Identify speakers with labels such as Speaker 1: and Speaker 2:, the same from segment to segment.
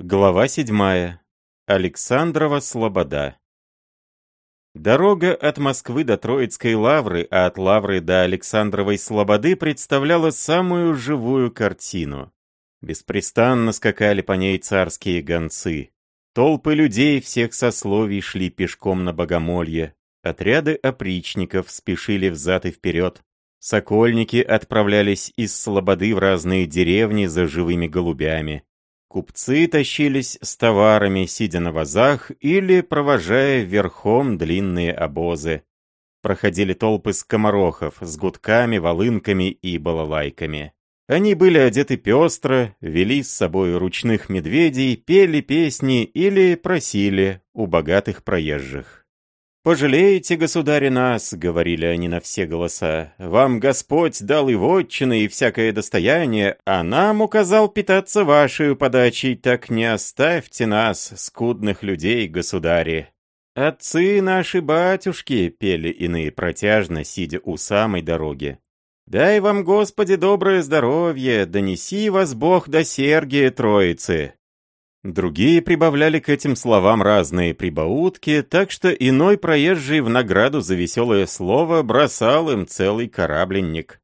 Speaker 1: Глава седьмая. Александрова Слобода. Дорога от Москвы до Троицкой лавры, а от лавры до Александровой Слободы представляла самую живую картину. Беспрестанно скакали по ней царские гонцы. Толпы людей всех сословий шли пешком на богомолье. Отряды опричников спешили взад и вперед. Сокольники отправлялись из Слободы в разные деревни за живыми голубями. Купцы тащились с товарами, сидя на вазах или провожая верхом длинные обозы. Проходили толпы скоморохов с гудками, волынками и балалайками. Они были одеты пестро, вели с собой ручных медведей, пели песни или просили у богатых проезжих. «Пожалеете, государи, нас», — говорили они на все голоса. «Вам Господь дал и вотчины, и всякое достояние, а нам указал питаться вашей подачей, так не оставьте нас, скудных людей, государи». «Отцы наши батюшки», — пели иные протяжно, сидя у самой дороги. «Дай вам, Господи, доброе здоровье, донеси вас Бог до Сергия Троицы». Другие прибавляли к этим словам разные прибаутки, так что иной проезжий в награду за веселое слово бросал им целый корабленник.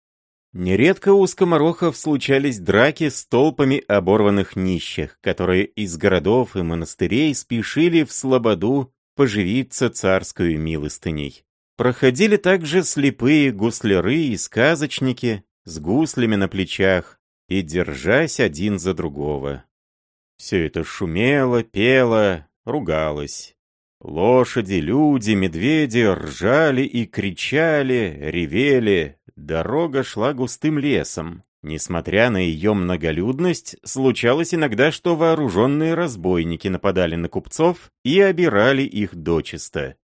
Speaker 1: Нередко у скоморохов случались драки с толпами оборванных нищих, которые из городов и монастырей спешили в слободу поживиться царскую милостыней. Проходили также слепые гусляры и сказочники с гуслями на плечах и держась один за другого. Все это шумело, пело, ругалось. Лошади, люди, медведи ржали и кричали, ревели. Дорога шла густым лесом. Несмотря на ее многолюдность, случалось иногда, что вооруженные разбойники нападали на купцов и обирали их дочисто.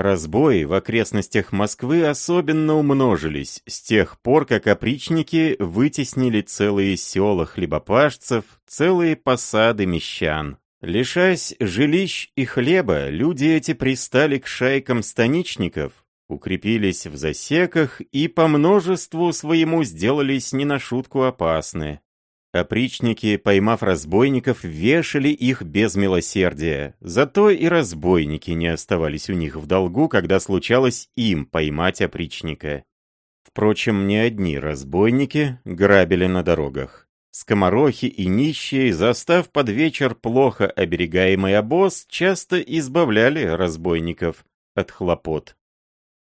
Speaker 1: Разбои в окрестностях Москвы особенно умножились с тех пор, как опричники вытеснили целые села хлебопашцев, целые посады мещан. Лишась жилищ и хлеба, люди эти пристали к шайкам станичников, укрепились в засеках и по множеству своему сделались не на шутку опасны. Опричники, поймав разбойников, вешали их без милосердия. Зато и разбойники не оставались у них в долгу, когда случалось им поймать опричника. Впрочем, не одни разбойники грабили на дорогах. Скоморохи и нищие, застав под вечер плохо оберегаемый обоз, часто избавляли разбойников от хлопот.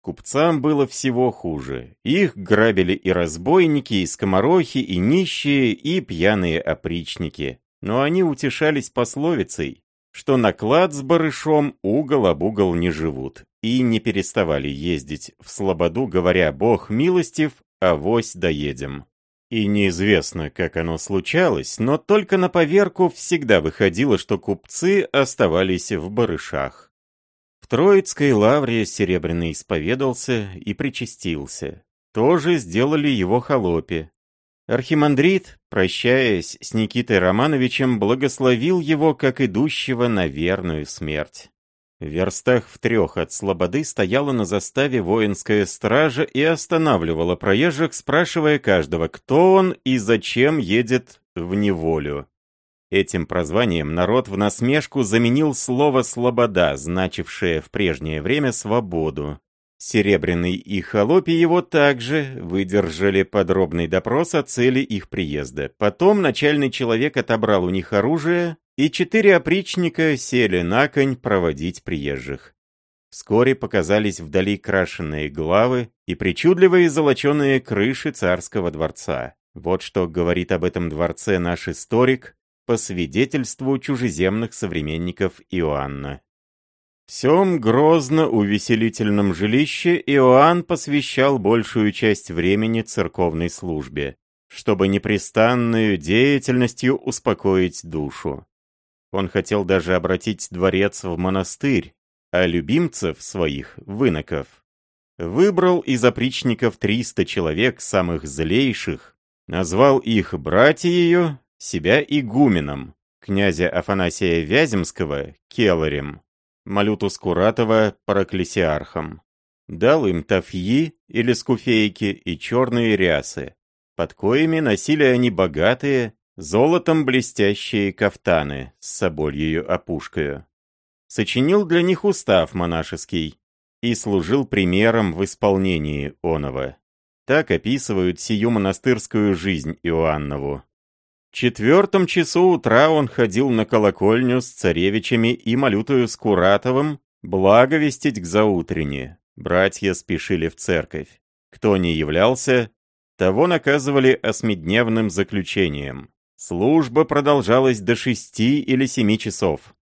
Speaker 1: Купцам было всего хуже. Их грабили и разбойники, и скоморохи, и нищие, и пьяные опричники. Но они утешались пословицей, что на клад с барышом угол об угол не живут, и не переставали ездить в слободу, говоря «Бог милостив, авось доедем». И неизвестно, как оно случалось, но только на поверку всегда выходило, что купцы оставались в барышах. В Троицкой лавре Серебряный исповедался и причастился. Тоже сделали его холопи. Архимандрит, прощаясь с Никитой Романовичем, благословил его как идущего на верную смерть. В верстах в трех от Слободы стояла на заставе воинская стража и останавливала проезжих, спрашивая каждого, кто он и зачем едет в неволю. Этим прозванием народ в насмешку заменил слово «слобода», значившее в прежнее время «свободу». Серебряный и Холопи его также выдержали подробный допрос о цели их приезда. Потом начальный человек отобрал у них оружие, и четыре опричника сели на конь проводить приезжих. Вскоре показались вдали крашеные главы и причудливые золоченые крыши царского дворца. Вот что говорит об этом дворце наш историк, по свидетельству чужеземных современников Иоанна. В всем грозно-увеселительном жилище Иоанн посвящал большую часть времени церковной службе, чтобы непрестанную деятельностью успокоить душу. Он хотел даже обратить дворец в монастырь, а любимцев своих, выноков, выбрал из опричников 300 человек самых злейших, назвал их братья ее себя игуменом, князя Афанасия Вяземского – келарем, Малюту Скуратова – параклесиархом. Дал им тафьи или скуфейки и черные рясы, под коими носили они богатые золотом блестящие кафтаны с собольею опушкою. Сочинил для них устав монашеский и служил примером в исполнении оного. Так описывают сию монастырскую жизнь Иоаннову. Четвертом часу утра он ходил на колокольню с царевичами и малютою Куратовым благовестить к заутрене. Братья спешили в церковь. Кто не являлся, того наказывали осьмидневным заключением. Служба продолжалась до шести или семи часов.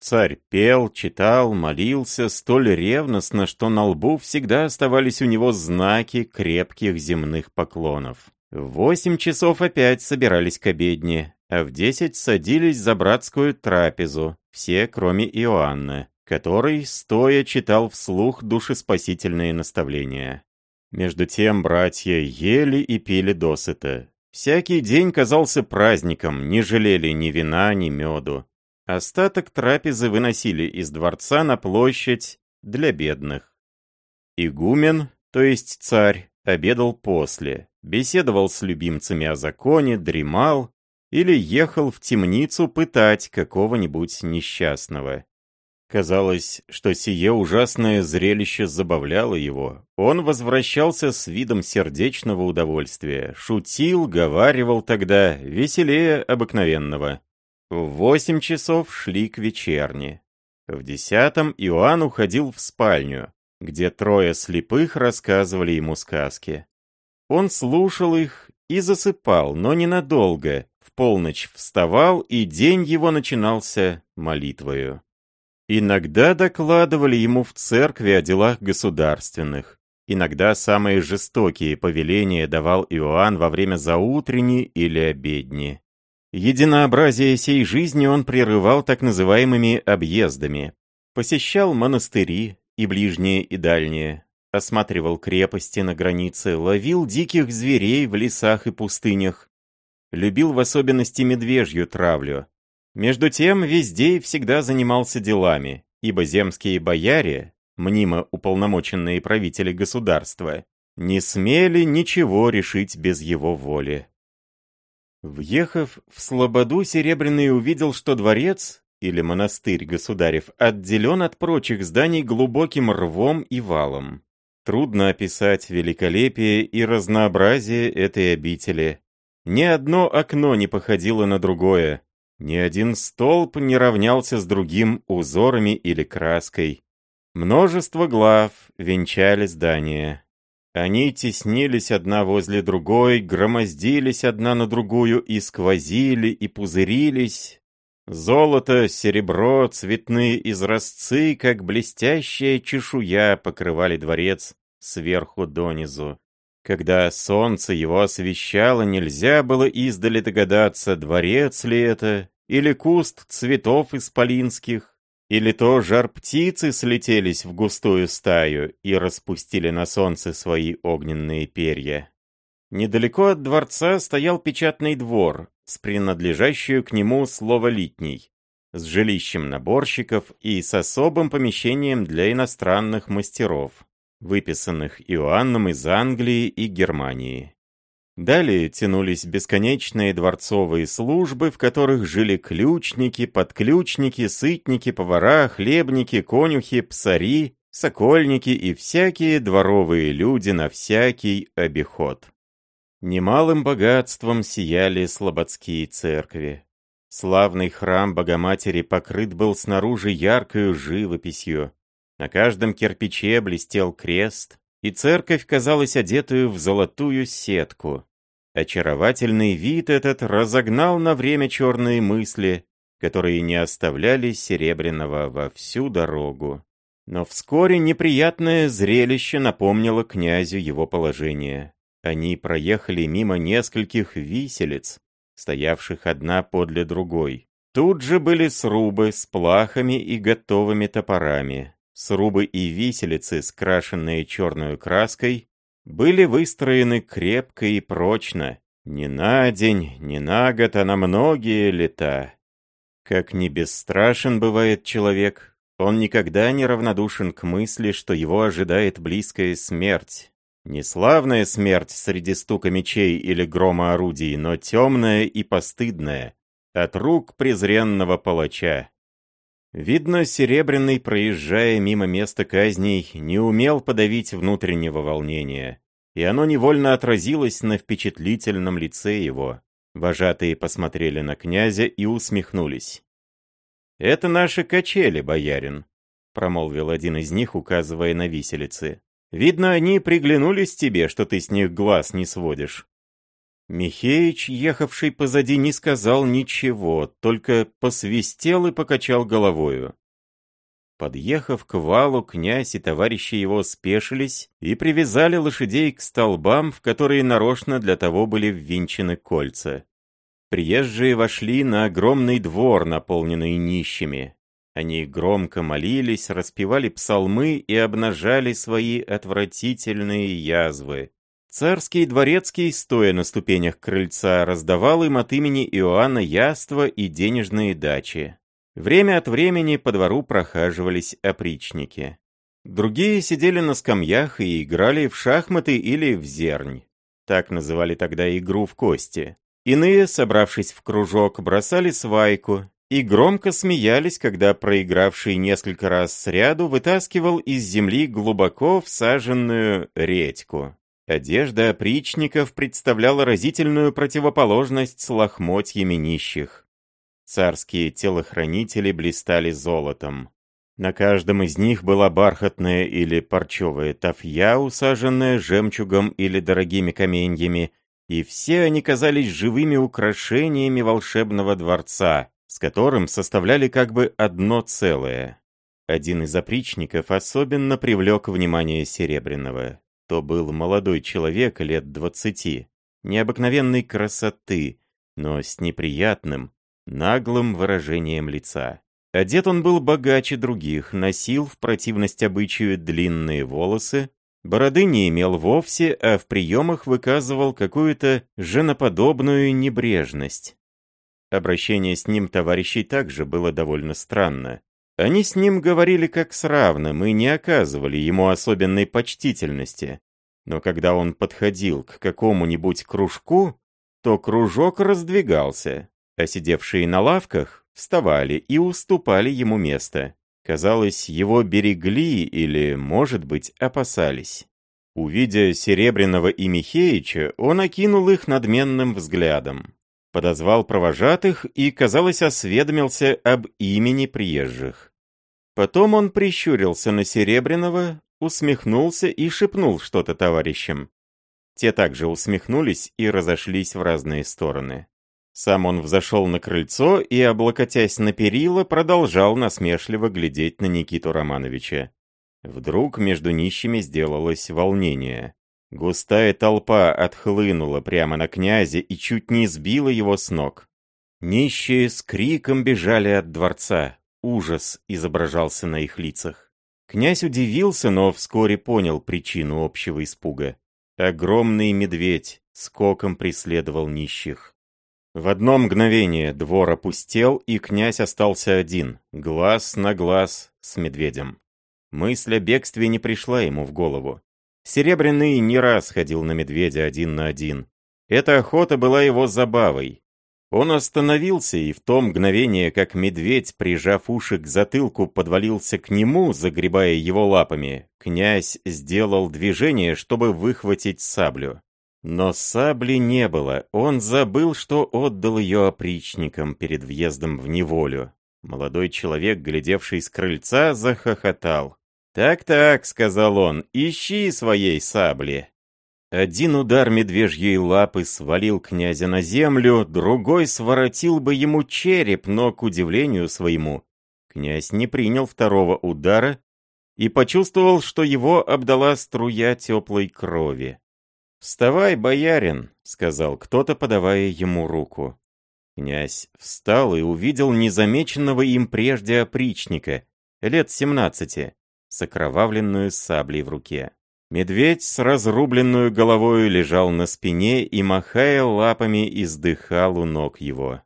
Speaker 1: Царь пел, читал, молился столь ревностно, что на лбу всегда оставались у него знаки крепких земных поклонов. В восемь часов опять собирались к обедне, а в десять садились за братскую трапезу, все, кроме Иоанна, который, стоя, читал вслух душеспасительные наставления. Между тем братья ели и пили досыта. Всякий день казался праздником, не жалели ни вина, ни меду. Остаток трапезы выносили из дворца на площадь для бедных. Игумен, то есть царь, обедал после, беседовал с любимцами о законе, дремал или ехал в темницу пытать какого-нибудь несчастного. Казалось, что сие ужасное зрелище забавляло его. Он возвращался с видом сердечного удовольствия, шутил, говаривал тогда, веселее обыкновенного. В восемь часов шли к вечерне. В десятом Иоанн уходил в спальню, где трое слепых рассказывали ему сказки. Он слушал их и засыпал, но ненадолго, в полночь вставал, и день его начинался молитвою. Иногда докладывали ему в церкви о делах государственных. Иногда самые жестокие повеления давал Иоанн во время заутренней или обедни. Единообразие сей жизни он прерывал так называемыми объездами. Посещал монастыри, и ближние, и дальние. Осматривал крепости на границе, ловил диких зверей в лесах и пустынях. Любил в особенности медвежью травлю, между тем, везде и всегда занимался делами, ибо земские бояре, мнимо уполномоченные правители государства, не смели ничего решить без его воли. Въехав в Слободу, Серебряный увидел, что дворец, или монастырь государев, отделен от прочих зданий глубоким рвом и валом. Трудно описать великолепие и разнообразие этой обители. Ни одно окно не походило на другое, ни один столб не равнялся с другим узорами или краской. Множество глав венчали здание. Они теснились одна возле другой, громоздились одна на другую и сквозили, и пузырились. Золото, серебро, цветные изразцы, как блестящая чешуя, покрывали дворец сверху донизу. Когда солнце его освещало, нельзя было издали догадаться, дворец ли это, или куст цветов исполинских, или то жар птицы слетелись в густую стаю и распустили на солнце свои огненные перья. Недалеко от дворца стоял печатный двор с принадлежащую к нему словолитней, с жилищем наборщиков и с особым помещением для иностранных мастеров выписанных Иоанном из Англии и Германии. Далее тянулись бесконечные дворцовые службы, в которых жили ключники, подключники, сытники, повара, хлебники, конюхи, псари, сокольники и всякие дворовые люди на всякий обиход. Немалым богатством сияли слободские церкви. Славный храм Богоматери покрыт был снаружи яркою живописью, на каждом кирпиче блестел крест, и церковь казалась одетую в золотую сетку. Очаровательный вид этот разогнал на время черные мысли, которые не оставляли Серебряного во всю дорогу. Но вскоре неприятное зрелище напомнило князю его положение. Они проехали мимо нескольких виселиц, стоявших одна подле другой. Тут же были срубы с плахами и готовыми топорами. Срубы и виселицы, скрашенные черной краской, были выстроены крепко и прочно, не на день, не на год, а на многие лета. Как не бесстрашен бывает человек, он никогда не равнодушен к мысли, что его ожидает близкая смерть. Не славная смерть среди стука мечей или грома орудий, но темная и постыдная, от рук презренного палача. Видно, Серебряный, проезжая мимо места казней, не умел подавить внутреннего волнения, и оно невольно отразилось на впечатлительном лице его. Вожатые посмотрели на князя и усмехнулись. «Это наши качели, боярин», — промолвил один из них, указывая на виселицы. «Видно, они приглянулись тебе, что ты с них глаз не сводишь». Михеич, ехавший позади, не сказал ничего, только посвистел и покачал головою. Подъехав к валу, князь и товарищи его спешились и привязали лошадей к столбам, в которые нарочно для того были ввинчены кольца. Приезжие вошли на огромный двор, наполненный нищими. Они громко молились, распевали псалмы и обнажали свои отвратительные язвы. Царский дворецкий, стоя на ступенях крыльца, раздавал им от имени Иоанна яства и денежные дачи. Время от времени по двору прохаживались опричники. Другие сидели на скамьях и играли в шахматы или в зернь. Так называли тогда игру в кости. Иные, собравшись в кружок, бросали свайку и громко смеялись, когда проигравший несколько раз сряду вытаскивал из земли глубоко всаженную редьку. Одежда опричников представляла разительную противоположность с лохмотьями нищих. Царские телохранители блистали золотом. На каждом из них была бархатная или парчевая тафья, усаженная жемчугом или дорогими каменьями, и все они казались живыми украшениями волшебного дворца, с которым составляли как бы одно целое. Один из опричников особенно привлек внимание Серебряного. То был молодой человек лет двадцати, необыкновенной красоты, но с неприятным, наглым выражением лица. Одет он был богаче других, носил в противность обычаю длинные волосы, бороды не имел вовсе, а в приемах выказывал какую-то женоподобную небрежность. Обращение с ним товарищей также было довольно странно. Они с ним говорили как с равным и не оказывали ему особенной почтительности. Но когда он подходил к какому-нибудь кружку, то кружок раздвигался, а сидевшие на лавках вставали и уступали ему место. Казалось, его берегли или, может быть, опасались. Увидя Серебряного и Михеича, он окинул их надменным взглядом. Подозвал провожатых и, казалось, осведомился об имени приезжих. Потом он прищурился на Серебряного, усмехнулся и шепнул что-то товарищам. Те также усмехнулись и разошлись в разные стороны. Сам он взошел на крыльцо и, облокотясь на перила, продолжал насмешливо глядеть на Никиту Романовича. Вдруг между нищими сделалось волнение. Густая толпа отхлынула прямо на князя и чуть не сбила его с ног. Нищие с криком бежали от дворца. Ужас изображался на их лицах. Князь удивился, но вскоре понял причину общего испуга. Огромный медведь скоком преследовал нищих. В одно мгновение двор опустел, и князь остался один, глаз на глаз с медведем. Мысль о бегстве не пришла ему в голову. Серебряный не раз ходил на медведя один на один. Эта охота была его забавой. Он остановился, и в то мгновение, как медведь, прижав уши к затылку, подвалился к нему, загребая его лапами, князь сделал движение, чтобы выхватить саблю. Но сабли не было, он забыл, что отдал ее опричникам перед въездом в неволю. Молодой человек, глядевший с крыльца, захохотал. «Так-так», — сказал он, — «ищи своей сабли». Один удар медвежьей лапы свалил князя на землю, другой своротил бы ему череп, но, к удивлению своему, князь не принял второго удара и почувствовал, что его обдала струя теплой крови. «Вставай, боярин!» — сказал кто-то, подавая ему руку. Князь встал и увидел незамеченного им прежде опричника, лет семнадцати, с окровавленную саблей в руке. Медведь с разрубленную головой лежал на спине и, махая лапами, издыхал у ног его.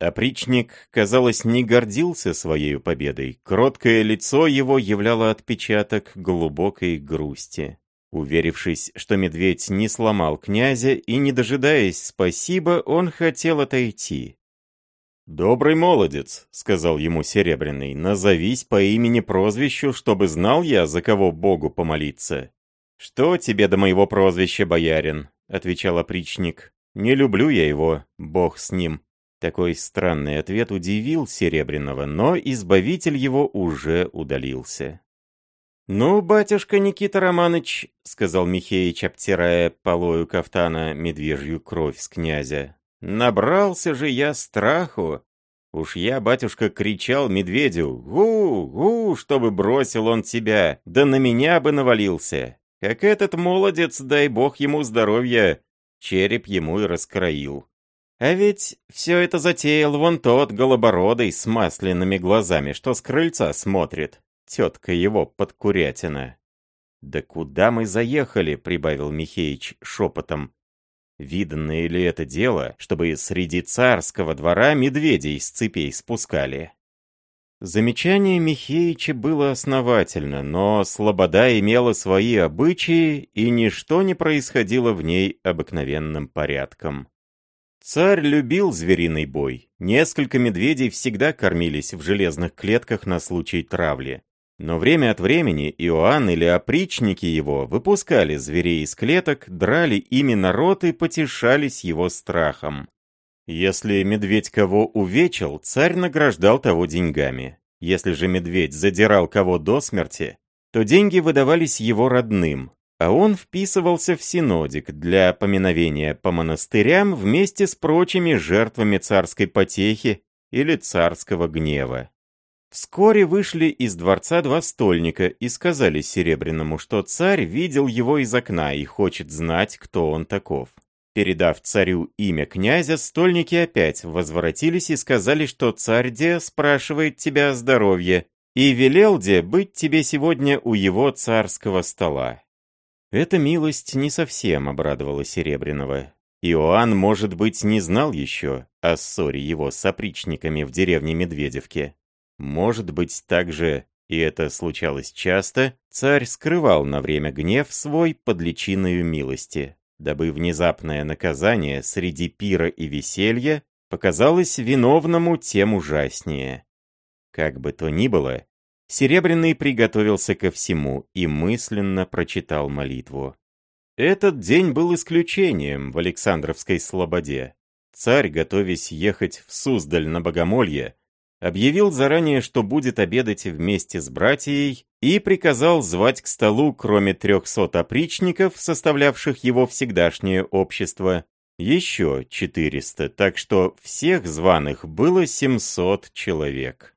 Speaker 1: Опричник, казалось, не гордился своей победой. Кроткое лицо его являло отпечаток глубокой грусти. Уверившись, что медведь не сломал князя и не дожидаясь спасибо, он хотел отойти. «Добрый молодец», — сказал ему Серебряный, — «назовись по имени-прозвищу, чтобы знал я, за кого Богу помолиться». «Что тебе до моего прозвища, боярин?» — отвечал опричник. «Не люблю я его, Бог с ним». Такой странный ответ удивил Серебряного, но избавитель его уже удалился. «Ну, батюшка Никита Романыч», — сказал Михеич, обтирая полою кафтана медвежью кровь с князя, — «набрался же я страху. Уж я, батюшка, кричал медведю, гу, гу, чтобы бросил он тебя, да на меня бы навалился. Как этот молодец, дай бог ему здоровья, череп ему и раскроил. А ведь все это затеял вон тот голобородый с масляными глазами, что с крыльца смотрит тетка его подкурятина. «Да куда мы заехали?» — прибавил Михеич шепотом. «Виданное ли это дело, чтобы среди царского двора медведей с цепей спускали?» Замечание Михеича было основательно, но Слобода имела свои обычаи, и ничто не происходило в ней обыкновенным порядком. Царь любил звериный бой. Несколько медведей всегда кормились в железных клетках на случай травли. Но время от времени Иоанн или опричники его выпускали зверей из клеток, драли ими народ и потешались его страхом. Если медведь кого увечил, царь награждал того деньгами. Если же медведь задирал кого до смерти, то деньги выдавались его родным, а он вписывался в синодик для поминовения по монастырям вместе с прочими жертвами царской потехи или царского гнева. Вскоре вышли из дворца два стольника и сказали Серебряному, что царь видел его из окна и хочет знать, кто он таков. Передав царю имя князя, стольники опять возвратились и сказали, что царь Де спрашивает тебя о здоровье, и велел Де быть тебе сегодня у его царского стола. Эта милость не совсем обрадовала Серебряного. Иоанн, может быть, не знал еще о ссоре его с опричниками в деревне Медведевке. Может быть, также, и это случалось часто, царь скрывал на время гнев свой под личиною милости, дабы внезапное наказание среди пира и веселья показалось виновному тем ужаснее. Как бы то ни было, Серебряный приготовился ко всему и мысленно прочитал молитву. Этот день был исключением в Александровской слободе. Царь, готовясь ехать в Суздаль на Богомолье, объявил заранее, что будет обедать вместе с братьей, и приказал звать к столу, кроме трехсот опричников, составлявших его всегдашнее общество, еще четыреста, так что всех званых было семьсот человек.